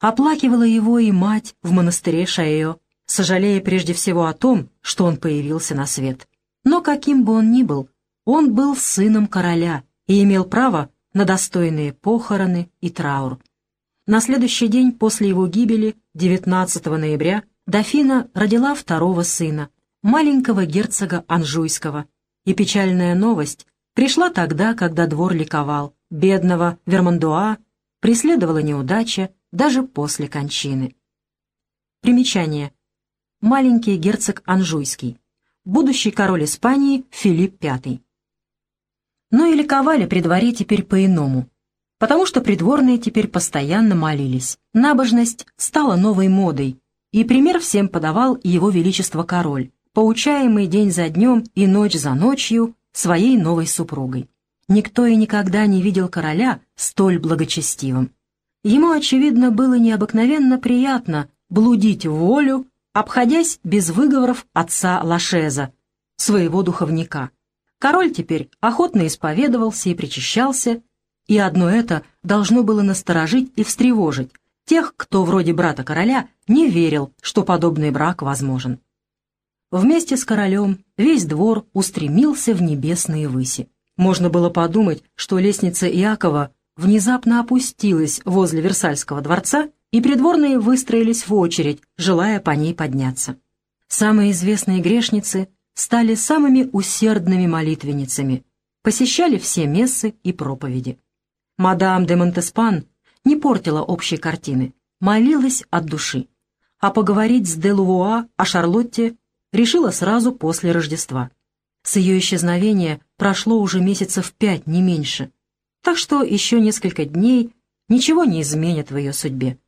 Оплакивала его и мать в монастыре Шаэо, сожалея прежде всего о том, что он появился на свет. Но каким бы он ни был, он был сыном короля и имел право на достойные похороны и траур. На следующий день после его гибели, 19 ноября, дофина родила второго сына, маленького герцога Анжуйского, и печальная новость пришла тогда, когда двор ликовал. Бедного Вермандуа преследовала неудача даже после кончины. Примечание. Маленький герцог Анжуйский. Будущий король Испании Филипп V. Но и ликовали при дворе теперь по-иному, потому что придворные теперь постоянно молились. Набожность стала новой модой, и пример всем подавал его величество король, поучаемый день за днем и ночь за ночью своей новой супругой. Никто и никогда не видел короля столь благочестивым. Ему, очевидно, было необыкновенно приятно блудить волю, обходясь без выговоров отца Лашеза, своего духовника. Король теперь охотно исповедовался и причащался, и одно это должно было насторожить и встревожить тех, кто вроде брата короля не верил, что подобный брак возможен. Вместе с королем весь двор устремился в небесные выси. Можно было подумать, что лестница Иакова внезапно опустилась возле Версальского дворца, и придворные выстроились в очередь, желая по ней подняться. Самые известные грешницы стали самыми усердными молитвенницами, посещали все мессы и проповеди. Мадам де Монтеспан не портила общей картины, молилась от души. А поговорить с де Лувуа о Шарлотте решила сразу после Рождества. С ее исчезновения прошло уже месяцев пять, не меньше, так что еще несколько дней ничего не изменит в ее судьбе.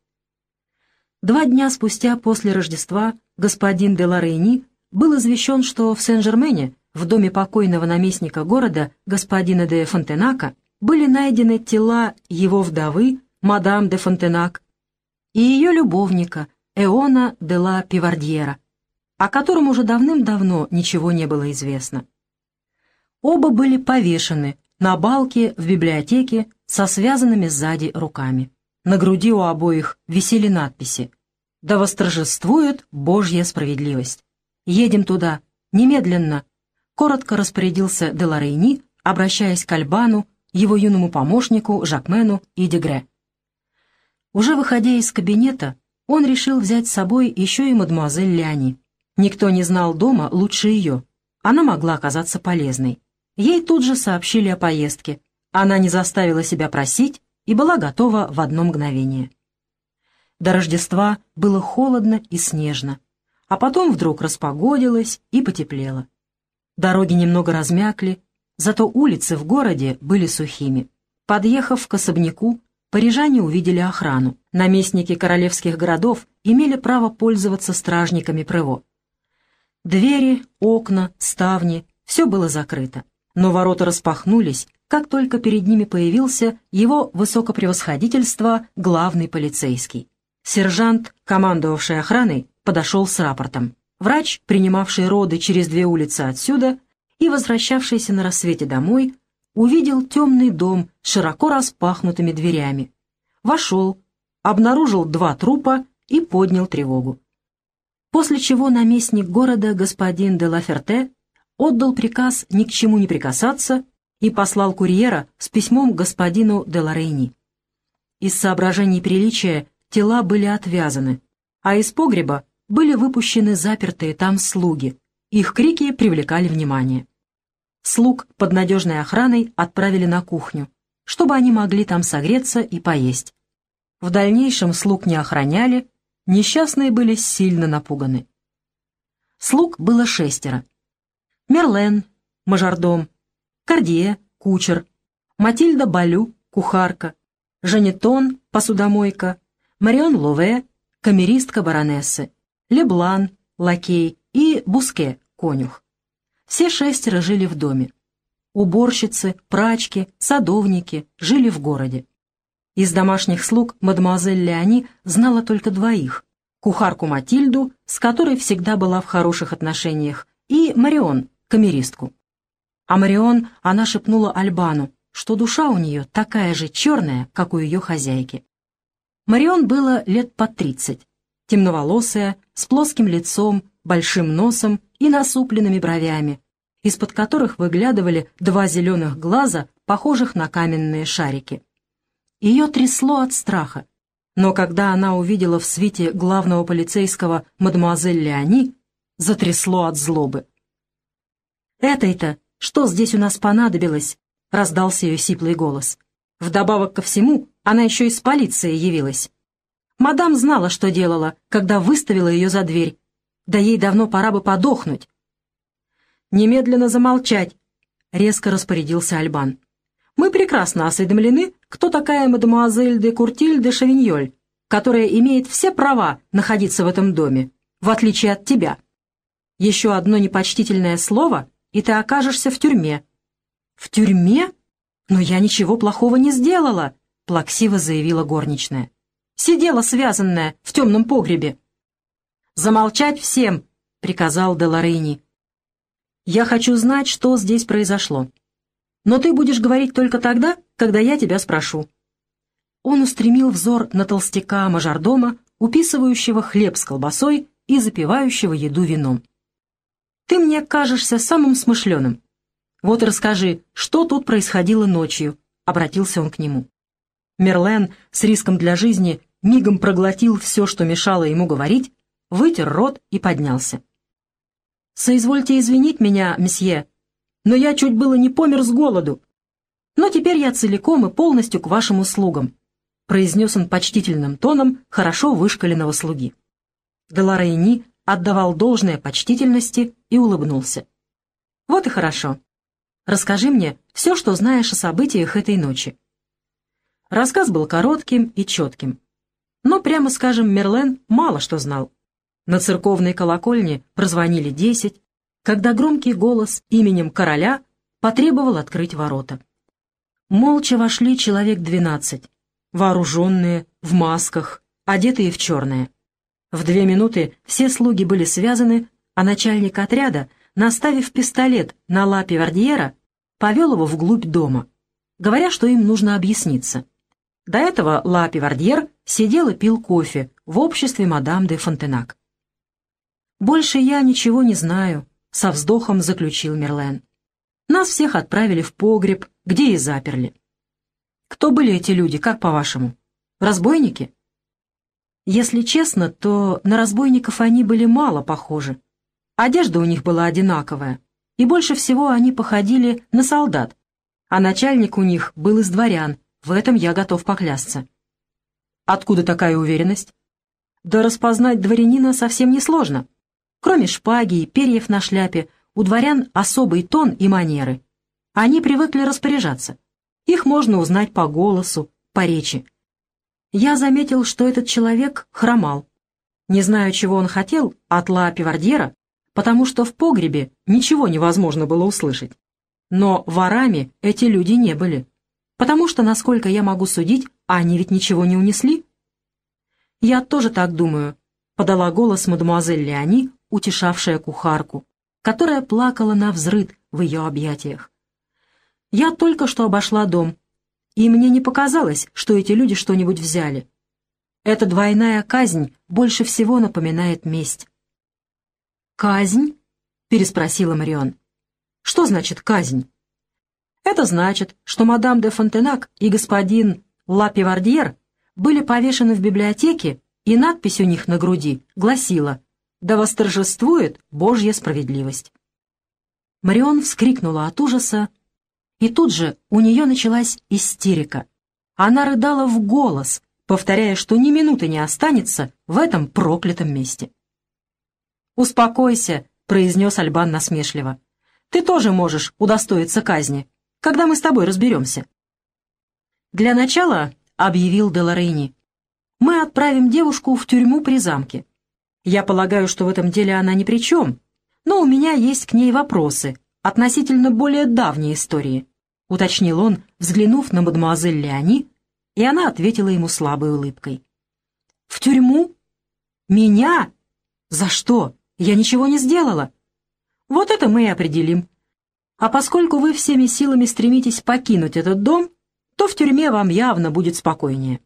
Два дня спустя после Рождества господин де Лорейни был извещен, что в Сен-Жермене, в доме покойного наместника города, господина де Фонтенака, были найдены тела его вдовы, мадам де Фонтенак, и ее любовника, Эона де ла Пивардьера, о котором уже давным-давно ничего не было известно. Оба были повешены на балке в библиотеке со связанными сзади руками. На груди у обоих висели надписи «Да восторжествует Божья справедливость». «Едем туда, немедленно», — коротко распорядился Деларейни, обращаясь к Альбану, его юному помощнику Жакмену и Дегре. Уже выходя из кабинета, он решил взять с собой еще и мадемуазель Ляни. Никто не знал дома лучше ее. Она могла оказаться полезной. Ей тут же сообщили о поездке. Она не заставила себя просить и была готова в одно мгновение. До Рождества было холодно и снежно, а потом вдруг распогодилось и потеплело. Дороги немного размякли, зато улицы в городе были сухими. Подъехав к особняку, парижане увидели охрану. Наместники королевских городов имели право пользоваться стражниками Прево. Двери, окна, ставни — все было закрыто. Но ворота распахнулись, как только перед ними появился его высокопревосходительство главный полицейский. Сержант, командовавший охраной, подошел с рапортом. Врач, принимавший роды через две улицы отсюда и возвращавшийся на рассвете домой, увидел темный дом с широко распахнутыми дверями. Вошел, обнаружил два трупа и поднял тревогу после чего наместник города господин де Лаферте отдал приказ ни к чему не прикасаться и послал курьера с письмом господину де Лорейни. Из соображений приличия тела были отвязаны, а из погреба были выпущены запертые там слуги. Их крики привлекали внимание. Слуг под надежной охраной отправили на кухню, чтобы они могли там согреться и поесть. В дальнейшем слуг не охраняли, Несчастные были сильно напуганы. Слуг было шестеро. Мерлен, мажордом, Кардье, кучер, Матильда Балю, кухарка, Жанетон, посудомойка, Марион Лове, камеристка баронессы, Леблан, лакей и Буске, конюх. Все шестеро жили в доме. Уборщицы, прачки, садовники жили в городе. Из домашних слуг мадемуазель Леони знала только двоих — кухарку Матильду, с которой всегда была в хороших отношениях, и Марион, камеристку. А Марион она шепнула Альбану, что душа у нее такая же черная, как у ее хозяйки. Марион было лет по тридцать, темноволосая, с плоским лицом, большим носом и насупленными бровями, из-под которых выглядывали два зеленых глаза, похожих на каменные шарики. Ее трясло от страха, но когда она увидела в свите главного полицейского мадемуазель Леони, затрясло от злобы. «Этой-то что здесь у нас понадобилось?» — раздался ее сиплый голос. Вдобавок ко всему, она еще из полиции явилась. Мадам знала, что делала, когда выставила ее за дверь. Да ей давно пора бы подохнуть. «Немедленно замолчать!» — резко распорядился Альбан. «Мы прекрасно осведомлены, кто такая мадемуазель де Куртиль де Шавиньоль, которая имеет все права находиться в этом доме, в отличие от тебя. Еще одно непочтительное слово, и ты окажешься в тюрьме». «В тюрьме? Но я ничего плохого не сделала!» — плаксиво заявила горничная. «Сидела связанная в темном погребе». «Замолчать всем!» — приказал Деларейни. «Я хочу знать, что здесь произошло. Но ты будешь говорить только тогда, когда я тебя спрошу». Он устремил взор на толстяка мажордома, уписывающего хлеб с колбасой и запивающего еду вином. «Ты мне кажешься самым смышленым. Вот и расскажи, что тут происходило ночью?» — обратился он к нему. Мерлен с риском для жизни мигом проглотил все, что мешало ему говорить, вытер рот и поднялся. «Соизвольте извинить меня, месье, но я чуть было не помер с голоду. Но теперь я целиком и полностью к вашим услугам», произнес он почтительным тоном хорошо вышкаленного слуги. Деларейни отдавал должное почтительности и улыбнулся. «Вот и хорошо. Расскажи мне все, что знаешь о событиях этой ночи». Рассказ был коротким и четким. Но, прямо скажем, Мерлен мало что знал. На церковной колокольне прозвонили десять, когда громкий голос именем короля потребовал открыть ворота. Молча вошли человек двенадцать, вооруженные, в масках, одетые в черное. В две минуты все слуги были связаны, а начальник отряда, наставив пистолет на лапе Вардьера, повел его вглубь дома, говоря, что им нужно объясниться. До этого Ла Пивардьер сидел и пил кофе в обществе мадам де Фонтенак. «Больше я ничего не знаю», — со вздохом заключил Мерлен. «Нас всех отправили в погреб, где и заперли». «Кто были эти люди, как по-вашему? Разбойники?» Если честно, то на разбойников они были мало похожи. Одежда у них была одинаковая, и больше всего они походили на солдат, а начальник у них был из дворян, в этом я готов поклясться. Откуда такая уверенность? Да распознать дворянина совсем несложно. Кроме шпаги и перьев на шляпе, у дворян особый тон и манеры. Они привыкли распоряжаться. Их можно узнать по голосу, по речи. Я заметил, что этот человек хромал. Не знаю, чего он хотел от Ла Пивардьера, потому что в погребе ничего невозможно было услышать. Но ворами эти люди не были. Потому что, насколько я могу судить, они ведь ничего не унесли. «Я тоже так думаю», — подала голос мадемуазель Леони, утешавшая кухарку, которая плакала на взрыд в ее объятиях. «Я только что обошла дом, и мне не показалось, что эти люди что-нибудь взяли. Эта двойная казнь больше всего напоминает месть». «Казнь?» — переспросила Марион. «Что значит казнь?» Это значит, что мадам де Фонтенак и господин Лапивардьер были повешены в библиотеке, и надпись у них на груди гласила «Да восторжествует Божья справедливость». Марион вскрикнула от ужаса, и тут же у нее началась истерика. Она рыдала в голос, повторяя, что ни минуты не останется в этом проклятом месте. «Успокойся», — произнес Альбан насмешливо. «Ты тоже можешь удостоиться казни когда мы с тобой разберемся. Для начала, — объявил Деларейни, — мы отправим девушку в тюрьму при замке. Я полагаю, что в этом деле она ни при чем, но у меня есть к ней вопросы относительно более давней истории, — уточнил он, взглянув на мадемуазель Леони, и она ответила ему слабой улыбкой. «В тюрьму? Меня? За что? Я ничего не сделала. Вот это мы и определим. А поскольку вы всеми силами стремитесь покинуть этот дом, то в тюрьме вам явно будет спокойнее.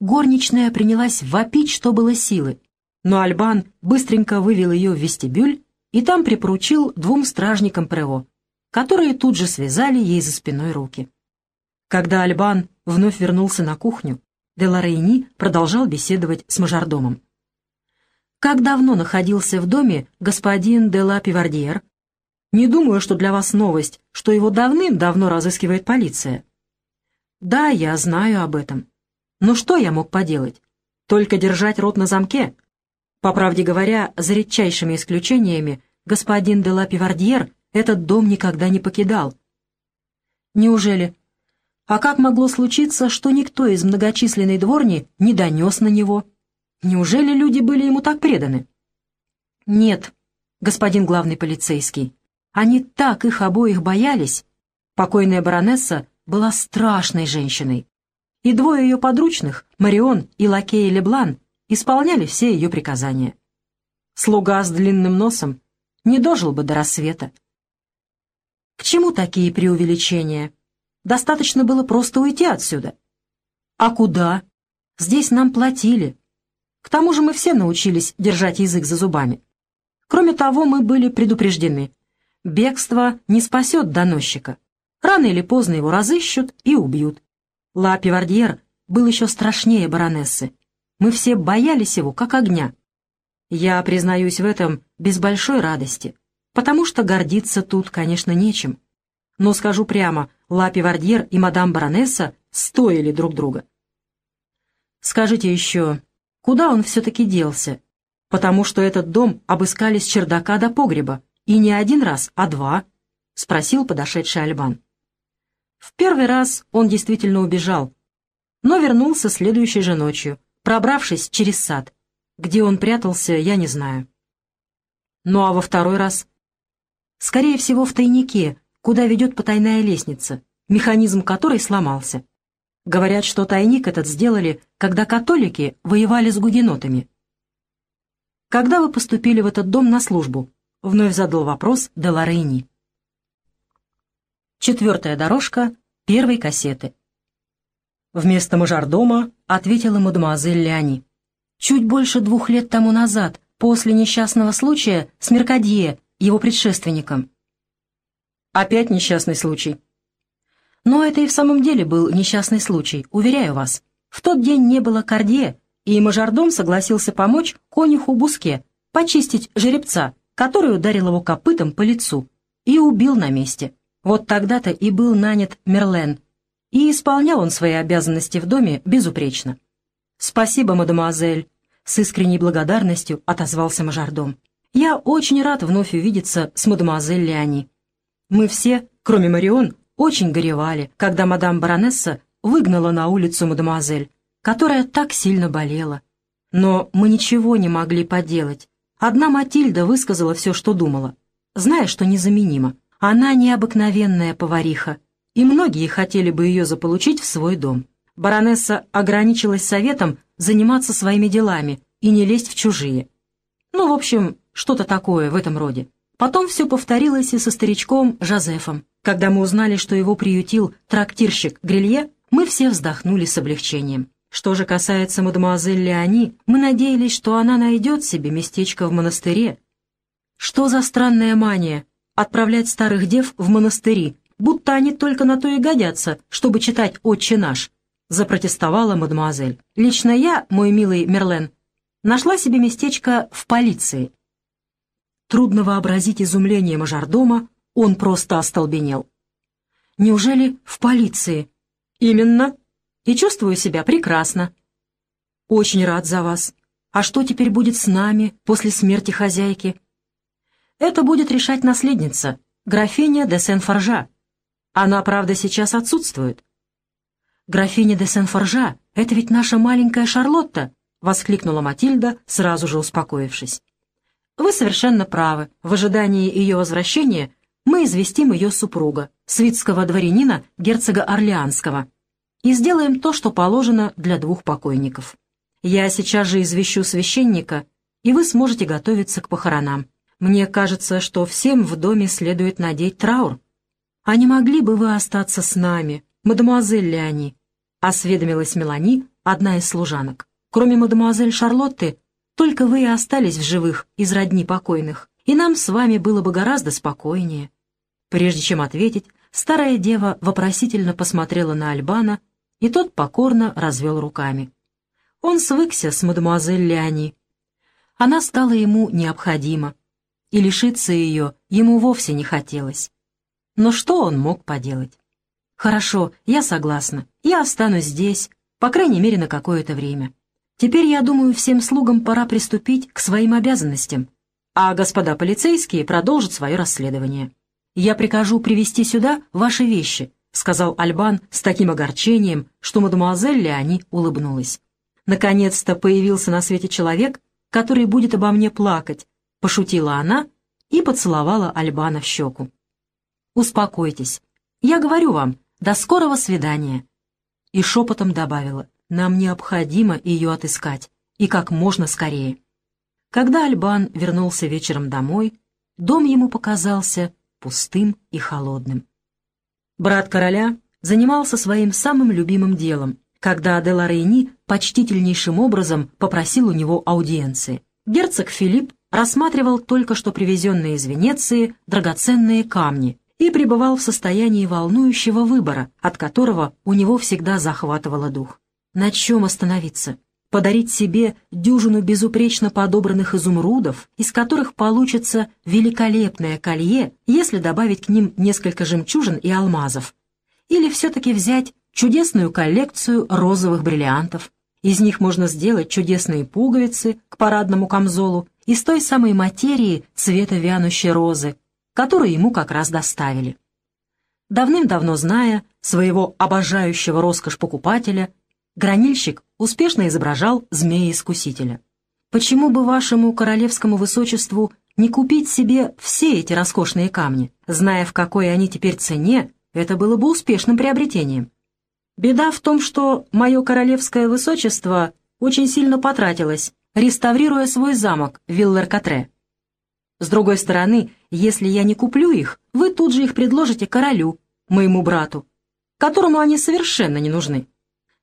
горничная принялась вопить, что было силы. Но Альбан быстренько вывел ее в вестибюль и там припоручил двум стражникам Прево, которые тут же связали ей за спиной руки. Когда Альбан вновь вернулся на кухню, Деларейни продолжал беседовать с мажордомом. «Как давно находился в доме господин де ла Пивардьер?» «Не думаю, что для вас новость, что его давным-давно разыскивает полиция». «Да, я знаю об этом. Но что я мог поделать? Только держать рот на замке?» По правде говоря, за редчайшими исключениями, господин де ла Пивардьер этот дом никогда не покидал. Неужели? А как могло случиться, что никто из многочисленной дворни не донес на него? Неужели люди были ему так преданы? Нет, господин главный полицейский. Они так их обоих боялись. Покойная баронесса была страшной женщиной. И двое ее подручных, Марион и лакей Леблан, исполняли все ее приказания. Слуга с длинным носом не дожил бы до рассвета. К чему такие преувеличения? Достаточно было просто уйти отсюда. А куда? Здесь нам платили. К тому же мы все научились держать язык за зубами. Кроме того, мы были предупреждены. Бегство не спасет доносчика. Рано или поздно его разыщут и убьют. Ла Пивардьер был еще страшнее баронессы. Мы все боялись его, как огня. Я признаюсь в этом без большой радости, потому что гордиться тут, конечно, нечем. Но скажу прямо, Лапи Вардьер и мадам баронесса стоили друг друга. Скажите еще, куда он все-таки делся? Потому что этот дом обыскали с чердака до погреба, и не один раз, а два, — спросил подошедший Альбан. В первый раз он действительно убежал, но вернулся следующей же ночью, пробравшись через сад. Где он прятался, я не знаю. Ну а во второй раз? Скорее всего, в тайнике, куда ведет потайная лестница, механизм которой сломался. Говорят, что тайник этот сделали, когда католики воевали с гугенотами. «Когда вы поступили в этот дом на службу?» — вновь задал вопрос Деларейни. Четвертая дорожка первой кассеты. Вместо мажордома ответила мадемуазель Ляни. Чуть больше двух лет тому назад, после несчастного случая с Меркадье, его предшественником. Опять несчастный случай. Но это и в самом деле был несчастный случай, уверяю вас. В тот день не было Кардье, и мажордом согласился помочь конюху Буске почистить жеребца, который ударил его копытом по лицу, и убил на месте. Вот тогда-то и был нанят Мерлен, и исполнял он свои обязанности в доме безупречно. «Спасибо, мадемуазель», — с искренней благодарностью отозвался мажордом. «Я очень рад вновь увидеться с мадемуазель Леони. Мы все, кроме Марион, очень горевали, когда мадам баронесса выгнала на улицу мадемуазель, которая так сильно болела. Но мы ничего не могли поделать. Одна Матильда высказала все, что думала, зная, что незаменимо. Она необыкновенная повариха, и многие хотели бы ее заполучить в свой дом. Баронесса ограничилась советом заниматься своими делами и не лезть в чужие. Ну, в общем, что-то такое в этом роде. Потом все повторилось и со старичком Жозефом. Когда мы узнали, что его приютил трактирщик Грилье, мы все вздохнули с облегчением. Что же касается мадемуазель Леони, мы надеялись, что она найдет себе местечко в монастыре. Что за странная мания — отправлять старых дев в монастыри, будто они только на то и годятся, чтобы читать «Отче наш», — запротестовала мадемуазель. «Лично я, мой милый Мерлен, нашла себе местечко в полиции». Трудно вообразить изумление мажордома, он просто остолбенел. «Неужели в полиции?» «Именно. И чувствую себя прекрасно». «Очень рад за вас. А что теперь будет с нами после смерти хозяйки?» «Это будет решать наследница, графиня де Сен-Форжа», она, правда, сейчас отсутствует. «Графиня де Сен-Форжа, это ведь наша маленькая Шарлотта!» — воскликнула Матильда, сразу же успокоившись. «Вы совершенно правы. В ожидании ее возвращения мы известим ее супруга, свитского дворянина герцога Орлеанского, и сделаем то, что положено для двух покойников. Я сейчас же извещу священника, и вы сможете готовиться к похоронам. Мне кажется, что всем в доме следует надеть траур, «А не могли бы вы остаться с нами, мадемуазель Леони?» — осведомилась Мелани, одна из служанок. «Кроме мадемуазель Шарлотты, только вы и остались в живых из родни покойных, и нам с вами было бы гораздо спокойнее». Прежде чем ответить, старая дева вопросительно посмотрела на Альбана, и тот покорно развел руками. Он свыкся с мадемуазель Леони. Она стала ему необходима, и лишиться ее ему вовсе не хотелось. Но что он мог поделать? «Хорошо, я согласна. Я останусь здесь, по крайней мере, на какое-то время. Теперь, я думаю, всем слугам пора приступить к своим обязанностям, а господа полицейские продолжат свое расследование. Я прикажу привести сюда ваши вещи», — сказал Альбан с таким огорчением, что мадемуазель Леони улыбнулась. «Наконец-то появился на свете человек, который будет обо мне плакать», — пошутила она и поцеловала Альбана в щеку. «Успокойтесь. Я говорю вам, до скорого свидания». И шепотом добавила, «Нам необходимо ее отыскать, и как можно скорее». Когда Альбан вернулся вечером домой, дом ему показался пустым и холодным. Брат короля занимался своим самым любимым делом, когда Адела Рейни почтительнейшим образом попросил у него аудиенции. Герцог Филипп рассматривал только что привезенные из Венеции драгоценные камни и пребывал в состоянии волнующего выбора, от которого у него всегда захватывало дух. На чем остановиться? Подарить себе дюжину безупречно подобранных изумрудов, из которых получится великолепное колье, если добавить к ним несколько жемчужин и алмазов? Или все-таки взять чудесную коллекцию розовых бриллиантов? Из них можно сделать чудесные пуговицы к парадному камзолу из той самой материи цвета вянущей розы, которую ему как раз доставили. Давным-давно зная своего обожающего роскошь покупателя, гранильщик успешно изображал змея-искусителя. Почему бы вашему королевскому высочеству не купить себе все эти роскошные камни, зная, в какой они теперь цене, это было бы успешным приобретением. Беда в том, что мое королевское высочество очень сильно потратилось, реставрируя свой замок Виллер-Катре. С другой стороны, если я не куплю их, вы тут же их предложите королю, моему брату, которому они совершенно не нужны.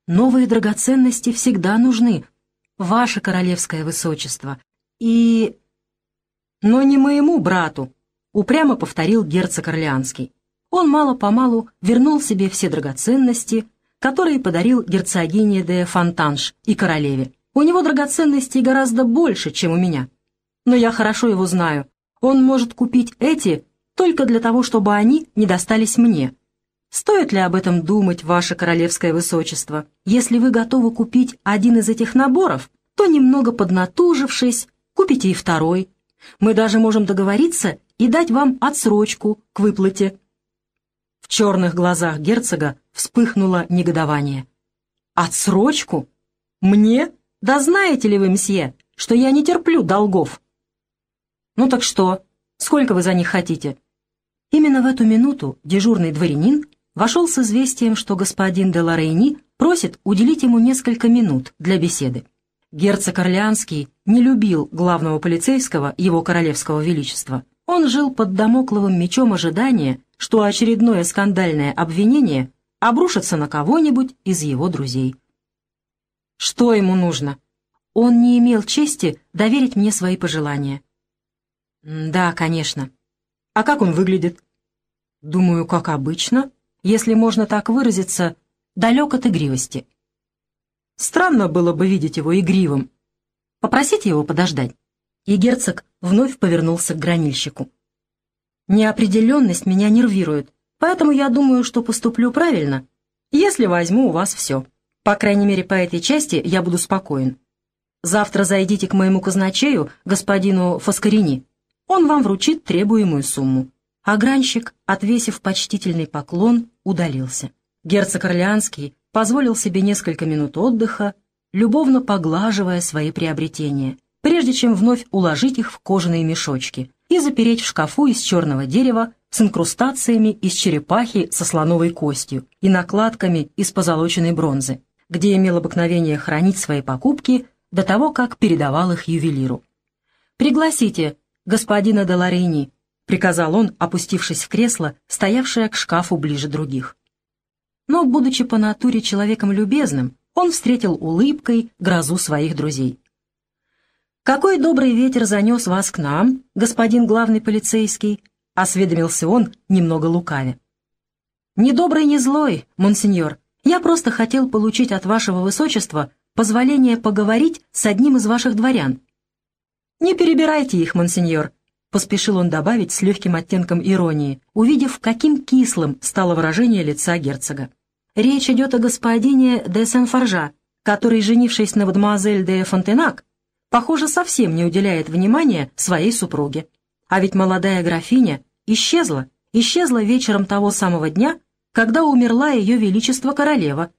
Новые драгоценности всегда нужны, ваше королевское высочество. И... Но не моему брату, упрямо повторил герцог Орлеанский. Он мало-помалу вернул себе все драгоценности, которые подарил герцогине де Фонтанш и королеве. У него драгоценностей гораздо больше, чем у меня. Но я хорошо его знаю, он может купить эти только для того, чтобы они не достались мне. Стоит ли об этом думать, ваше королевское высочество? Если вы готовы купить один из этих наборов, то, немного поднатужившись, купите и второй. Мы даже можем договориться и дать вам отсрочку к выплате». В черных глазах герцога вспыхнуло негодование. «Отсрочку? Мне? Да знаете ли вы, мсье, что я не терплю долгов?» «Ну так что? Сколько вы за них хотите?» Именно в эту минуту дежурный дворянин вошел с известием, что господин де Лорейни просит уделить ему несколько минут для беседы. Герцог Орлеанский не любил главного полицейского его королевского величества. Он жил под домокловым мечом ожидания, что очередное скандальное обвинение обрушится на кого-нибудь из его друзей. Что ему нужно? Он не имел чести доверить мне свои пожелания. «Да, конечно. А как он выглядит?» «Думаю, как обычно, если можно так выразиться, далек от игривости». «Странно было бы видеть его игривым. Попросите его подождать». И герцог вновь повернулся к гранильщику. «Неопределенность меня нервирует, поэтому я думаю, что поступлю правильно, если возьму у вас все. По крайней мере, по этой части я буду спокоен. Завтра зайдите к моему казначею, господину Фаскарини, он вам вручит требуемую сумму». А гранщик, отвесив почтительный поклон, удалился. Герцог Орлеанский позволил себе несколько минут отдыха, любовно поглаживая свои приобретения, прежде чем вновь уложить их в кожаные мешочки и запереть в шкафу из черного дерева с инкрустациями из черепахи со слоновой костью и накладками из позолоченной бронзы, где имел обыкновение хранить свои покупки до того, как передавал их ювелиру. «Пригласите господина Деларини», — приказал он, опустившись в кресло, стоявшее к шкафу ближе других. Но, будучи по натуре человеком любезным, он встретил улыбкой грозу своих друзей. «Какой добрый ветер занес вас к нам, господин главный полицейский?» — осведомился он, немного лукавя. «Ни добрый, ни злой, монсеньор. Я просто хотел получить от вашего высочества позволение поговорить с одним из ваших дворян». «Не перебирайте их, монсеньор», — поспешил он добавить с легким оттенком иронии, увидев, каким кислым стало выражение лица герцога. Речь идет о господине де Сен-Форжа, который, женившись на мадемуазель де Фонтенак, похоже, совсем не уделяет внимания своей супруге. А ведь молодая графиня исчезла, исчезла вечером того самого дня, когда умерла ее величество королева.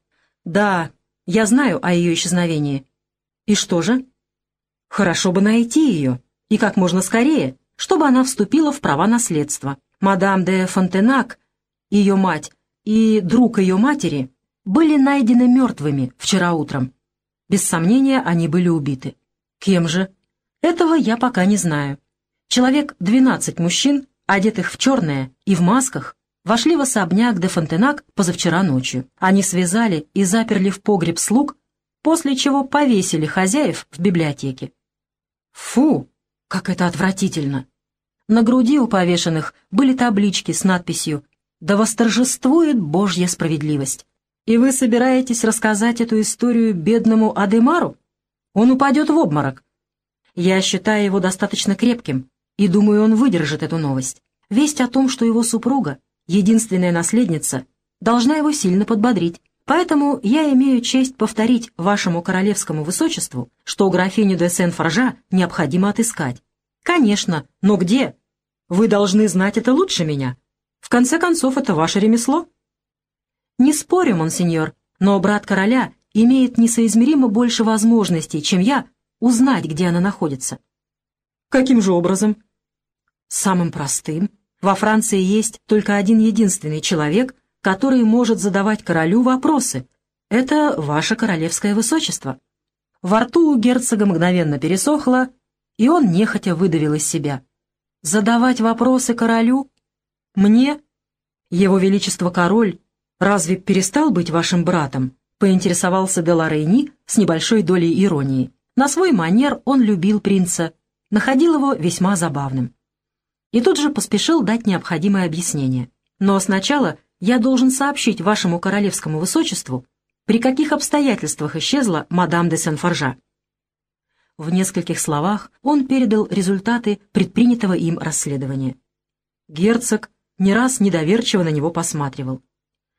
Да, я знаю о ее исчезновении. И что же? Хорошо бы найти ее, и как можно скорее, чтобы она вступила в права наследства. Мадам де Фонтенак, ее мать, и друг ее матери были найдены мертвыми вчера утром. Без сомнения, они были убиты. Кем же? Этого я пока не знаю. Человек 12 мужчин, одетых в черное и в масках, вошли в особняк де Фонтенак позавчера ночью. Они связали и заперли в погреб слуг, после чего повесили хозяев в библиотеке. Фу, как это отвратительно! На груди у повешенных были таблички с надписью да восторжествует Божья справедливость. И вы собираетесь рассказать эту историю бедному Адемару? Он упадет в обморок. Я считаю его достаточно крепким, и думаю, он выдержит эту новость. Весть о том, что его супруга, единственная наследница, должна его сильно подбодрить. Поэтому я имею честь повторить вашему королевскому высочеству, что графиню де Сен-Форжа необходимо отыскать. Конечно, но где? Вы должны знать это лучше меня. В конце концов, это ваше ремесло. Не спорю, монсеньор, но брат короля имеет несоизмеримо больше возможностей, чем я, узнать, где она находится. Каким же образом? Самым простым. Во Франции есть только один единственный человек, который может задавать королю вопросы. Это ваше королевское высочество. Во рту у герцога мгновенно пересохло, и он нехотя выдавил из себя. Задавать вопросы королю? «Мне? Его Величество Король разве перестал быть вашим братом?» — поинтересовался Деларейни с небольшой долей иронии. На свой манер он любил принца, находил его весьма забавным. И тут же поспешил дать необходимое объяснение. «Но сначала я должен сообщить вашему королевскому высочеству, при каких обстоятельствах исчезла мадам де Сен-Форжа». В нескольких словах он передал результаты предпринятого им расследования. Герцог не раз недоверчиво на него посматривал.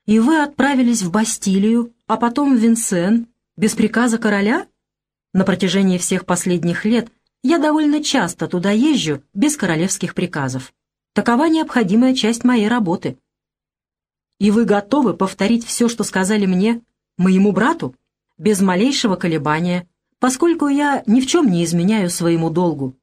«И вы отправились в Бастилию, а потом в Винсен, без приказа короля?» На протяжении всех последних лет я довольно часто туда езжу без королевских приказов. Такова необходимая часть моей работы. И вы готовы повторить все, что сказали мне, моему брату, без малейшего колебания, поскольку я ни в чем не изменяю своему долгу,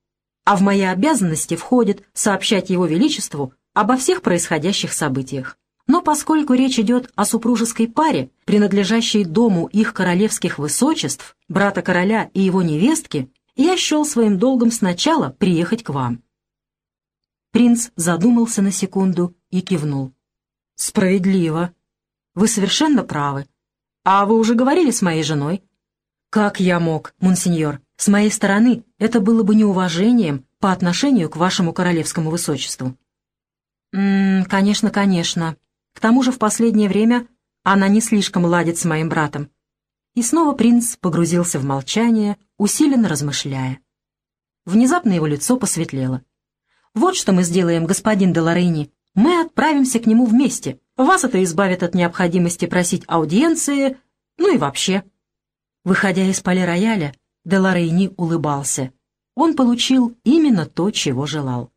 а в мои обязанности входит сообщать его величеству обо всех происходящих событиях. Но поскольку речь идет о супружеской паре, принадлежащей дому их королевских высочеств, брата короля и его невестки, я счел своим долгом сначала приехать к вам. Принц задумался на секунду и кивнул. «Справедливо. Вы совершенно правы. А вы уже говорили с моей женой?» «Как я мог, монсеньор? С моей стороны это было бы неуважением по отношению к вашему королевскому высочеству. «М -м, конечно, конечно. К тому же в последнее время она не слишком ладит с моим братом». И снова принц погрузился в молчание, усиленно размышляя. Внезапно его лицо посветлело. «Вот что мы сделаем, господин Деларейни. Мы отправимся к нему вместе. Вас это избавит от необходимости просить аудиенции, ну и вообще». Выходя из поля рояля, Деларейни улыбался. Он получил именно то, чего желал.